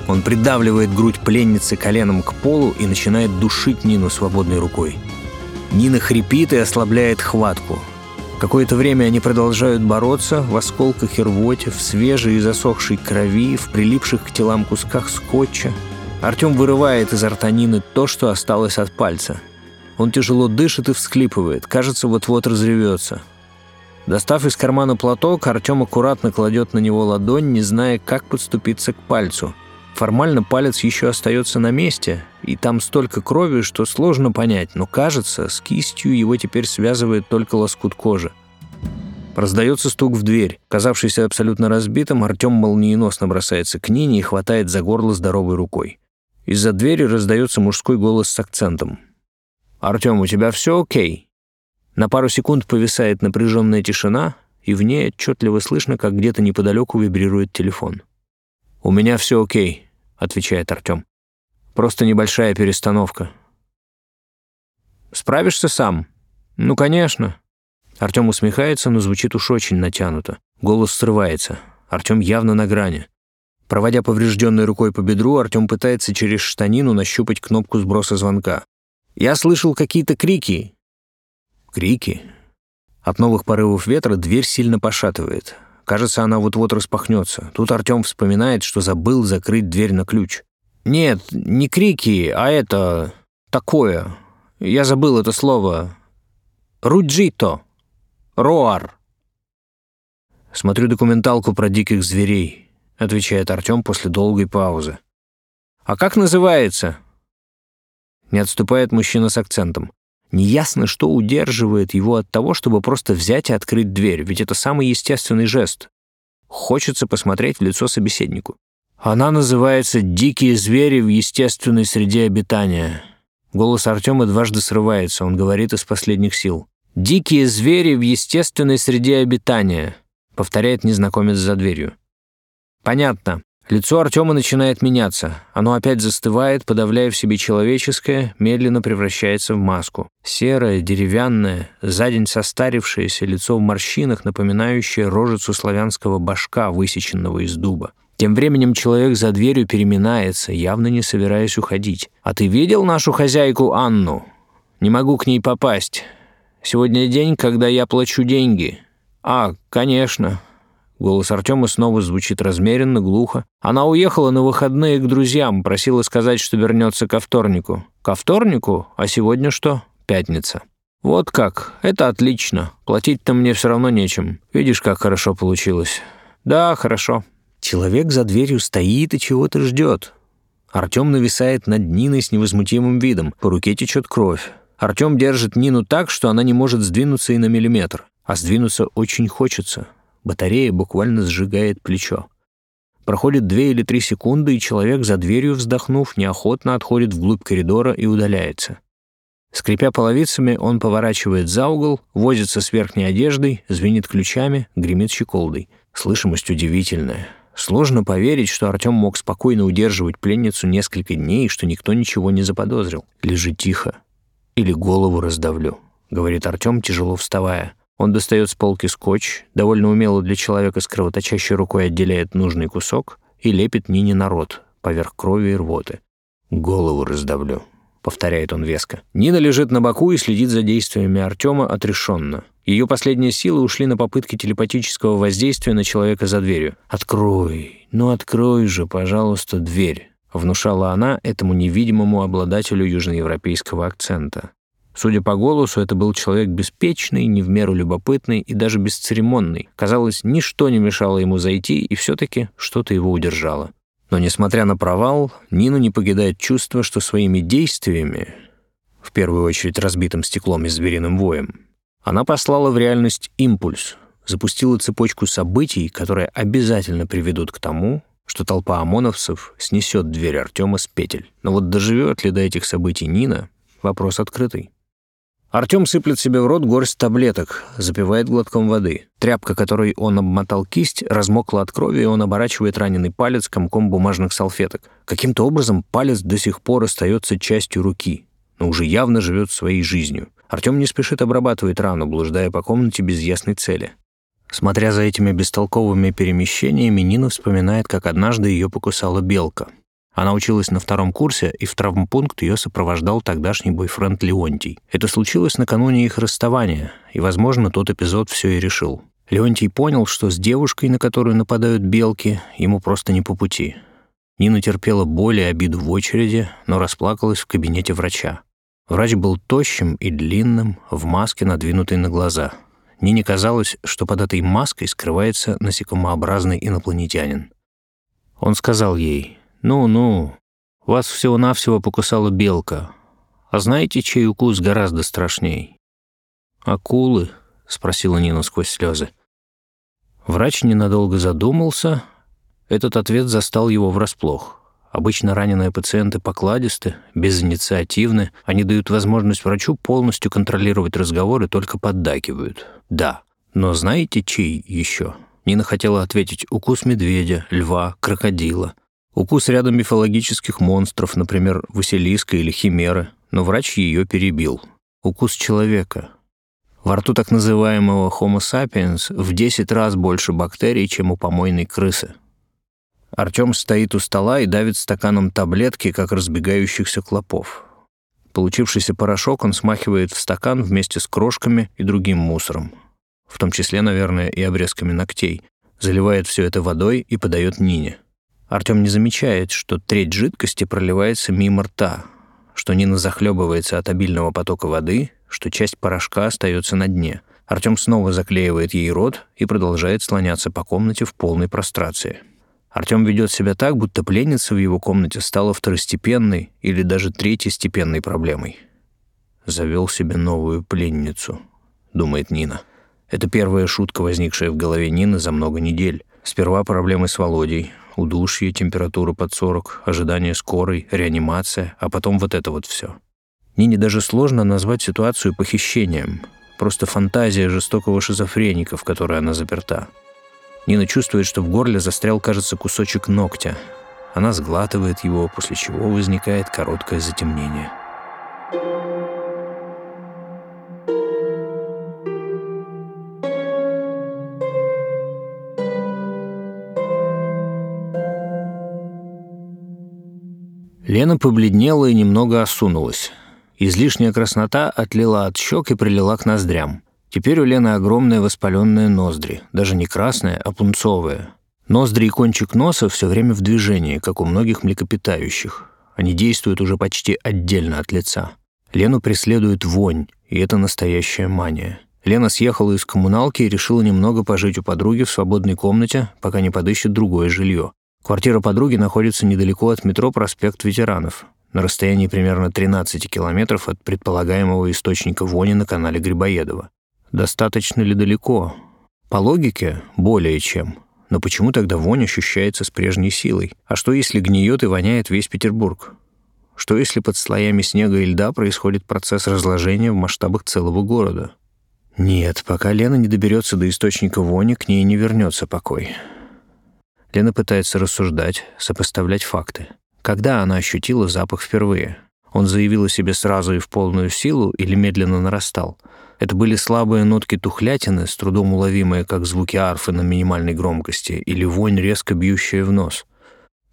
Он придавливает грудь пленницы коленом к полу и начинает душить Нину свободной рукой. Нина хрипит и ослабляет хватку. Какое-то время они продолжают бороться в осколках и рвоте, в свежей и засохшей крови, в прилипших к телам кусках скотча. Артем вырывает из артанины то, что осталось от пальца. Он тяжело дышит и всхлипывает, кажется, вот-вот разревется. Достав из кармана платок, Артем аккуратно кладет на него ладонь, не зная, как подступиться к пальцу. Формально палец еще остается на месте, и там столько крови, что сложно понять, но кажется, с кистью его теперь связывает только лоскут кожи. Раздается стук в дверь. Казавшийся абсолютно разбитым, Артем молниеносно бросается к Нине и хватает за горло здоровой рукой. Из-за двери раздается мужской голос с акцентом. «Артем, у тебя все окей?» На пару секунд повисает напряженная тишина, и в ней отчетливо слышно, как где-то неподалеку вибрирует телефон. «У меня все окей», — отвечает Артем. «Просто небольшая перестановка». «Справишься сам?» «Ну, конечно». Артем усмехается, но звучит уж очень натянуто. Голос срывается. Артем явно на грани. Проводя поврежденной рукой по бедру, Артем пытается через штанину нащупать кнопку сброса звонка. «Я слышал какие-то крики». «Крики?» От новых порывов ветра дверь сильно пошатывает. Кажется, она вот-вот распахнется. Тут Артем вспоминает, что забыл закрыть дверь на ключ. «Нет, не крики, а это... такое. Я забыл это слово. Руджито. Роар». «Смотрю документалку про диких зверей», — отвечает Артем после долгой паузы. «А как называется?» Не отступает мужчина с акцентом. Неясно, что удерживает его от того, чтобы просто взять и открыть дверь, ведь это самый естественный жест. Хочется посмотреть в лицо собеседнику. Она называется «Дикие звери в естественной среде обитания». Голос Артема дважды срывается, он говорит из последних сил. «Дикие звери в естественной среде обитания», — повторяет незнакомец за дверью. «Понятно. Лицо Артема начинает меняться. Оно опять застывает, подавляя в себе человеческое, медленно превращается в маску. Серое, деревянное, за день состарившееся лицо в морщинах, напоминающее рожицу славянского башка, высеченного из дуба. Тем временем человек за дверью переминается, явно не собираясь уходить. «А ты видел нашу хозяйку Анну? Не могу к ней попасть. Сегодня день, когда я плачу деньги». «А, конечно. Голос Артема снова звучит размеренно, глухо. Она уехала на выходные к друзьям, просила сказать, что вернется ко вторнику. Ко вторнику? А сегодня что? Пятница. Вот как. Это отлично. Платить-то мне все равно нечем. Видишь, как хорошо получилось. Да, хорошо. Человек за дверью стоит и чего-то ждет. Артем нависает над Ниной с невозмутимым видом. По руке течет кровь. Артем держит Нину так, что она не может сдвинуться и на миллиметр. А сдвинуться очень хочется. Батарея буквально сжигает плечо. Проходит две или три секунды, и человек за дверью, вздохнув, неохотно отходит вглубь коридора и удаляется. Скрипя половицами, он поворачивает за угол, возится с верхней одеждой, звенит ключами, гремит щеколдой. Слышимость удивительная. Сложно поверить, что Артем мог спокойно удерживать пленницу несколько дней, и что никто ничего не заподозрил. «Лежи тихо. Или голову раздавлю», — говорит Артем, тяжело вставая. Он достает с полки скотч, довольно умело для человека с кровоточащей рукой отделяет нужный кусок и лепит Нине на рот, поверх крови и рвоты. «Голову раздавлю», — повторяет он веско. Нина лежит на боку и следит за действиями Артема отрешенно. Ее последние силы ушли на попытки телепатического воздействия на человека за дверью. «Открой, ну открой же, пожалуйста, дверь», — внушала она этому невидимому обладателю южноевропейского акцента. Судя по голосу, это был человек беспечный, не в меру любопытный и даже бесцеремонный. Казалось, ничто не мешало ему зайти, и все-таки что-то его удержало. Но, несмотря на провал, Нину не покидает чувство, что своими действиями, в первую очередь разбитым стеклом и звериным воем, она послала в реальность импульс, запустила цепочку событий, которые обязательно приведут к тому, что толпа ОМОНовцев снесет дверь Артема с петель. Но вот доживет ли до этих событий Нина — вопрос открытый. Артем сыплет себе в рот горсть таблеток, запивает глотком воды. Тряпка, которой он обмотал кисть, размокла от крови, и он оборачивает раненый палец комком бумажных салфеток. Каким-то образом палец до сих пор остается частью руки, но уже явно живет своей жизнью. Артем не спешит обрабатывать рану, блуждая по комнате без ясной цели. Смотря за этими бестолковыми перемещениями, Нина вспоминает, как однажды ее покусала белка — она училась на втором курсе, и в травмпункт ее сопровождал тогдашний бойфренд Леонтий. Это случилось накануне их расставания, и, возможно, тот эпизод все и решил. Леонтий понял, что с девушкой, на которую нападают белки, ему просто не по пути. Нина терпела боль и обиду в очереди, но расплакалась в кабинете врача. Врач был тощим и длинным, в маске, надвинутой на глаза. Нине казалось, что под этой маской скрывается насекомообразный инопланетянин. Он сказал ей — «Ну-ну, вас всего-навсего покусала белка. А знаете, чей укус гораздо страшней?» «Акулы?» — спросила Нина сквозь слезы. Врач ненадолго задумался. Этот ответ застал его врасплох. Обычно раненые пациенты покладисты, безинициативны. Они дают возможность врачу полностью контролировать разговор и только поддакивают. Да. Но знаете, чей еще? Нина хотела ответить «укус медведя, льва, крокодила». Укус рядом мифологических монстров, например, Василиска или Химеры, но врач ее перебил. Укус человека. Во рту так называемого Homo sapiens в 10 раз больше бактерий, чем у помойной крысы. Артем стоит у стола и давит стаканом таблетки, как разбегающихся клопов. Получившийся порошок он смахивает в стакан вместе с крошками и другим мусором, в том числе, наверное, и обрезками ногтей, заливает все это водой и подает Нине. Артем не замечает, что треть жидкости проливается мимо рта, что Нина захлебывается от обильного потока воды, что часть порошка остается на дне. Артем снова заклеивает ей рот и продолжает слоняться по комнате в полной прострации. Артем ведет себя так, будто пленница в его комнате стала второстепенной или даже третьестепенной проблемой. «Завел себе новую пленницу», — думает Нина. Это первая шутка, возникшая в голове Нины за много недель. Сперва проблемы с Володей, удушье, температура под 40, ожидание скорой, реанимация, а потом вот это вот все. Нине даже сложно назвать ситуацию похищением. Просто фантазия жестокого шизофреника, в которой она заперта. Нина чувствует, что в горле застрял, кажется, кусочек ногтя. Она сглатывает его, после чего возникает короткое затемнение. Лена побледнела и немного осунулась. Излишняя краснота отлила от щек и прилила к ноздрям. Теперь у Лены огромные воспаленные ноздри, даже не красные, а пунцовые. Ноздри и кончик носа все время в движении, как у многих млекопитающих. Они действуют уже почти отдельно от лица. Лену преследует вонь, и это настоящая мания. Лена съехала из коммуналки и решила немного пожить у подруги в свободной комнате, пока не подыщет другое жилье. Квартира подруги находится недалеко от метро «Проспект ветеранов», на расстоянии примерно 13 километров от предполагаемого источника вони на канале Грибоедова. Достаточно ли далеко? По логике, более чем. Но почему тогда вонь ощущается с прежней силой? А что, если гниет и воняет весь Петербург? Что, если под слоями снега и льда происходит процесс разложения в масштабах целого города? Нет, пока Лена не доберется до источника вони, к ней не вернется покой. Лена пытается рассуждать, сопоставлять факты. Когда она ощутила запах впервые? Он заявил о себе сразу и в полную силу или медленно нарастал — это были слабые нотки тухлятины, с трудом уловимые, как звуки арфы на минимальной громкости, или вонь, резко бьющая в нос.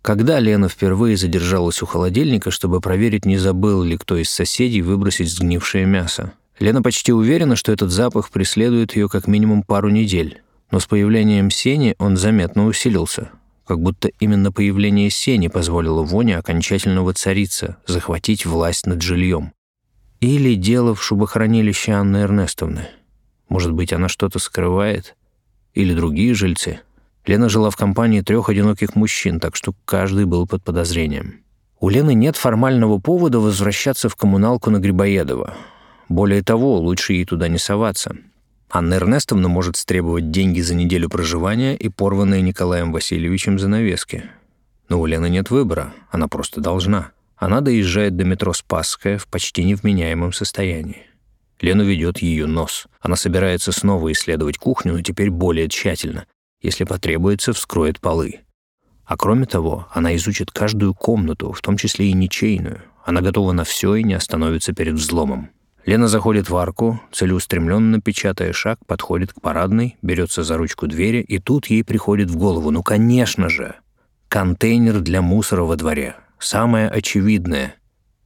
Когда Лена впервые задержалась у холодильника, чтобы проверить, не забыл ли кто из соседей выбросить сгнившее мясо. Лена почти уверена, что этот запах преследует ее как минимум пару недель. Но с появлением Сени он заметно усилился. Как будто именно появление Сени позволило Воне окончательно воцариться, захватить власть над жильем. Или дело в шубохранилище Анны Эрнестовны. Может быть, она что-то скрывает? Или другие жильцы? Лена жила в компании трех одиноких мужчин, так что каждый был под подозрением. У Лены нет формального повода возвращаться в коммуналку на Грибоедова. Более того, лучше ей туда не соваться. Анна Эрнестовна может стребовать деньги за неделю проживания и порванные Николаем Васильевичем занавески. Но у Лены нет выбора, она просто должна. Она доезжает до метро Спасская в почти невменяемом состоянии. Лену ведет ее нос. Она собирается снова исследовать кухню, но теперь более тщательно. Если потребуется, вскроет полы. А кроме того, она изучит каждую комнату, в том числе и ничейную. Она готова на все и не остановится перед взломом. Лена заходит в арку, целеустремленно печатая шаг, подходит к парадной, берется за ручку двери, и тут ей приходит в голову, ну, конечно же, контейнер для мусора во дворе самое очевидное.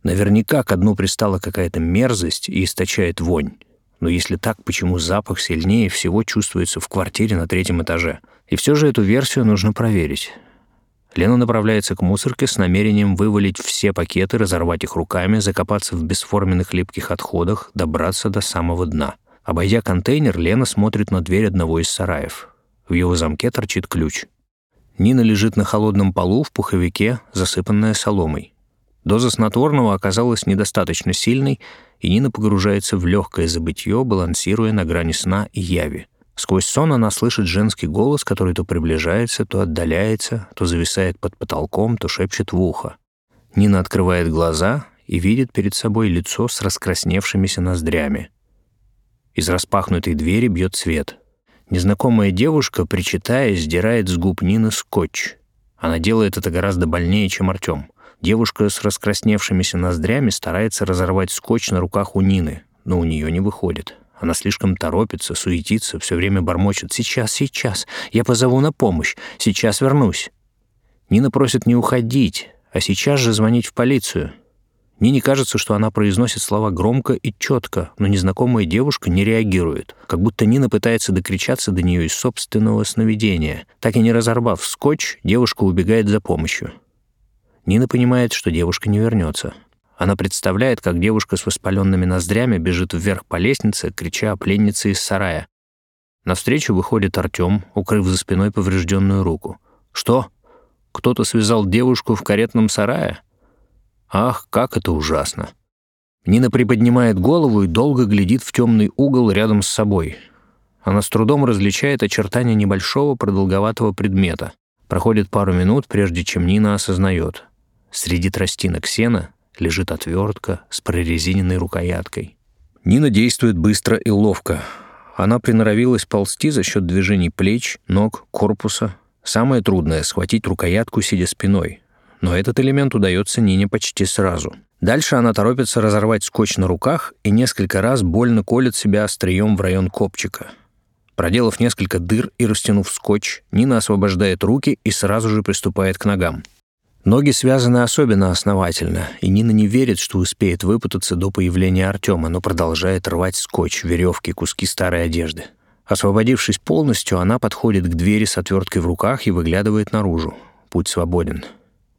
Наверняка к дну пристала какая-то мерзость и источает вонь. Но если так, почему запах сильнее всего чувствуется в квартире на третьем этаже? И все же эту версию нужно проверить. Лена направляется к мусорке с намерением вывалить все пакеты, разорвать их руками, закопаться в бесформенных липких отходах, добраться до самого дна. Обойдя контейнер, Лена смотрит на дверь одного из сараев. В его замке торчит ключ. Нина лежит на холодном полу в пуховике, засыпанная соломой. Доза снотворного оказалась недостаточно сильной, и Нина погружается в легкое забытье, балансируя на грани сна и яви. Сквозь сон она слышит женский голос, который то приближается, то отдаляется, то зависает под потолком, то шепчет в ухо. Нина открывает глаза и видит перед собой лицо с раскрасневшимися ноздрями. Из распахнутой двери бьет свет. Незнакомая девушка, причитая, сдирает с губ Нины скотч. Она делает это гораздо больнее, чем Артем. Девушка с раскрасневшимися ноздрями старается разорвать скотч на руках у Нины, но у нее не выходит. Она слишком торопится, суетится, все время бормочет «Сейчас, сейчас, я позову на помощь, сейчас вернусь». Нина просит не уходить, а сейчас же звонить в полицию. Нине кажется, что она произносит слова громко и четко, но незнакомая девушка не реагирует, как будто Нина пытается докричаться до нее из собственного сновидения. Так и не разорвав скотч, девушка убегает за помощью. Нина понимает, что девушка не вернется. Она представляет, как девушка с воспаленными ноздрями бежит вверх по лестнице, крича о пленнице из сарая. Навстречу выходит Артем, укрыв за спиной поврежденную руку. «Что? Кто-то связал девушку в каретном сарае? Ах, как это ужасно!» Нина приподнимает голову и долго глядит в темный угол рядом с собой. Она с трудом различает очертания небольшого продолговатого предмета. Проходит пару минут, прежде чем Нина осознает. Среди тростинок сена лежит отвертка с прорезиненной рукояткой. Нина действует быстро и ловко. Она приноровилась ползти за счет движений плеч, ног, корпуса. Самое трудное — схватить рукоятку, сидя спиной. Но этот элемент удается Нине почти сразу. Дальше она торопится разорвать скотч на руках и несколько раз больно колет себя острием в район копчика. Проделав несколько дыр и растянув скотч, Нина освобождает руки и сразу же приступает к ногам. Ноги связаны особенно основательно, и Нина не верит, что успеет выпутаться до появления Артема, но продолжает рвать скотч, веревки, куски старой одежды. Освободившись полностью, она подходит к двери с отверткой в руках и выглядывает наружу. Путь свободен.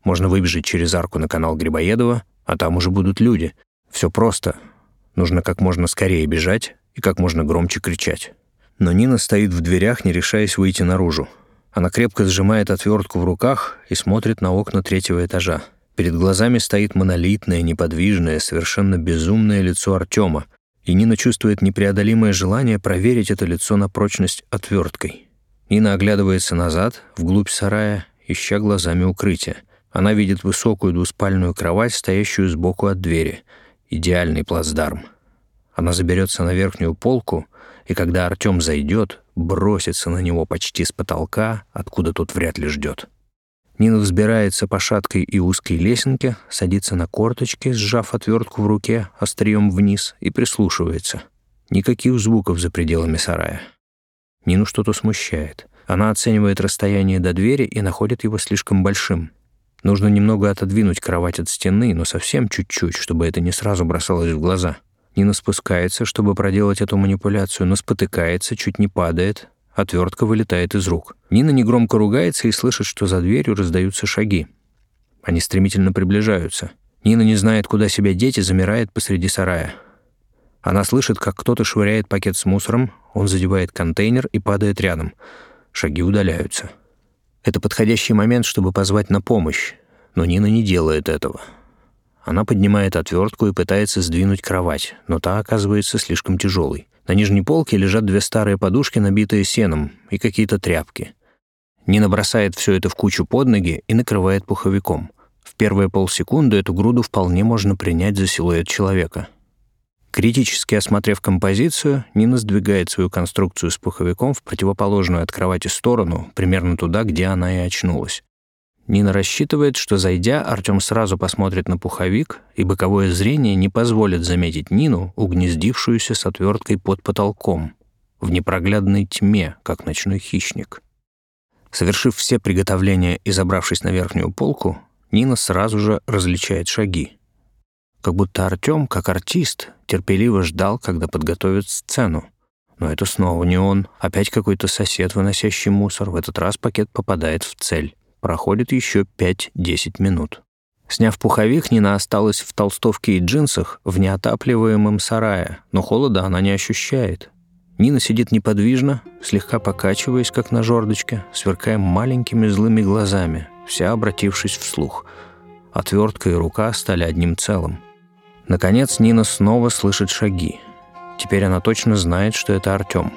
Можно выбежать через арку на канал Грибоедова, а там уже будут люди. Все просто. Нужно как можно скорее бежать и как можно громче кричать. Но Нина стоит в дверях, не решаясь выйти наружу. Она крепко сжимает отвертку в руках и смотрит на окна третьего этажа. Перед глазами стоит монолитное, неподвижное, совершенно безумное лицо Артема, и Нина чувствует непреодолимое желание проверить это лицо на прочность отверткой. Нина оглядывается назад, вглубь сарая, ища глазами укрытия. Она видит высокую двуспальную кровать, стоящую сбоку от двери. Идеальный плацдарм. Она заберется на верхнюю полку, и когда Артем зайдет, бросится на него почти с потолка, откуда тот вряд ли ждет. Нина взбирается по шаткой и узкой лесенке, садится на корточки, сжав отвертку в руке, острием вниз, и прислушивается. Никаких звуков за пределами сарая. Нину что-то смущает. Она оценивает расстояние до двери и находит его слишком большим. Нужно немного отодвинуть кровать от стены, но совсем чуть-чуть, чтобы это не сразу бросалось в глаза. Нина спускается, чтобы проделать эту манипуляцию, но спотыкается, чуть не падает. Отвертка вылетает из рук. Нина негромко ругается и слышит, что за дверью раздаются шаги. Они стремительно приближаются. Нина не знает, куда себя деть и замирает посреди сарая. Она слышит, как кто-то швыряет пакет с мусором, он задевает контейнер и падает рядом. Шаги удаляются. Это подходящий момент, чтобы позвать на помощь, но Нина не делает этого. Она поднимает отвертку и пытается сдвинуть кровать, но та оказывается слишком тяжелой. На нижней полке лежат две старые подушки, набитые сеном, и какие-то тряпки. Нина бросает все это в кучу под ноги и накрывает пуховиком. В первые полсекунды эту груду вполне можно принять за силуэт человека. Критически осмотрев композицию, Нина сдвигает свою конструкцию с пуховиком в противоположную от кровати сторону, примерно туда, где она и очнулась. Нина рассчитывает, что, зайдя, Артём сразу посмотрит на пуховик, и боковое зрение не позволит заметить Нину, угнездившуюся с отверткой под потолком, в непроглядной тьме, как ночной хищник. Совершив все приготовления и забравшись на верхнюю полку, Нина сразу же различает шаги. Как будто Артём, как артист, терпеливо ждал, когда подготовят сцену. Но это снова не он, опять какой-то сосед, выносящий мусор. В этот раз пакет попадает в цель. Проходит еще 5-10 минут. Сняв пуховик, Нина осталась в толстовке и джинсах в неотапливаемом сарае, но холода она не ощущает. Нина сидит неподвижно, слегка покачиваясь, как на жердочке, сверкая маленькими злыми глазами, вся обратившись вслух. Отвертка и рука стали одним целым. Наконец Нина снова слышит шаги. Теперь она точно знает, что это Артем.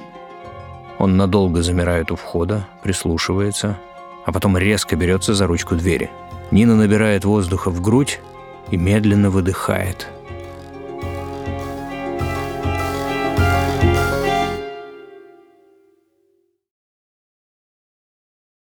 Он надолго замирает у входа, прислушивается, а потом резко берется за ручку двери. Нина набирает воздуха в грудь и медленно выдыхает –